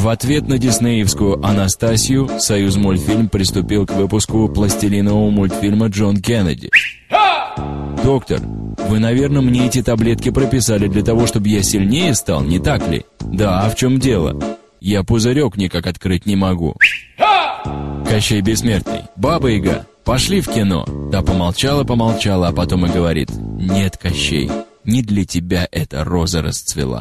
В ответ на диснеевскую «Анастасию» Союз мультфильм приступил к выпуску пластилинового мультфильма «Джон Кеннеди». «Доктор, вы, наверное, мне эти таблетки прописали для того, чтобы я сильнее стал, не так ли?» «Да, а в чем дело?» «Я пузырек никак открыть не могу». Кощей Бессмертный. «Баба-яга, пошли в кино». Да помолчала-помолчала, а потом и говорит. «Нет, Кощей, не для тебя эта роза расцвела».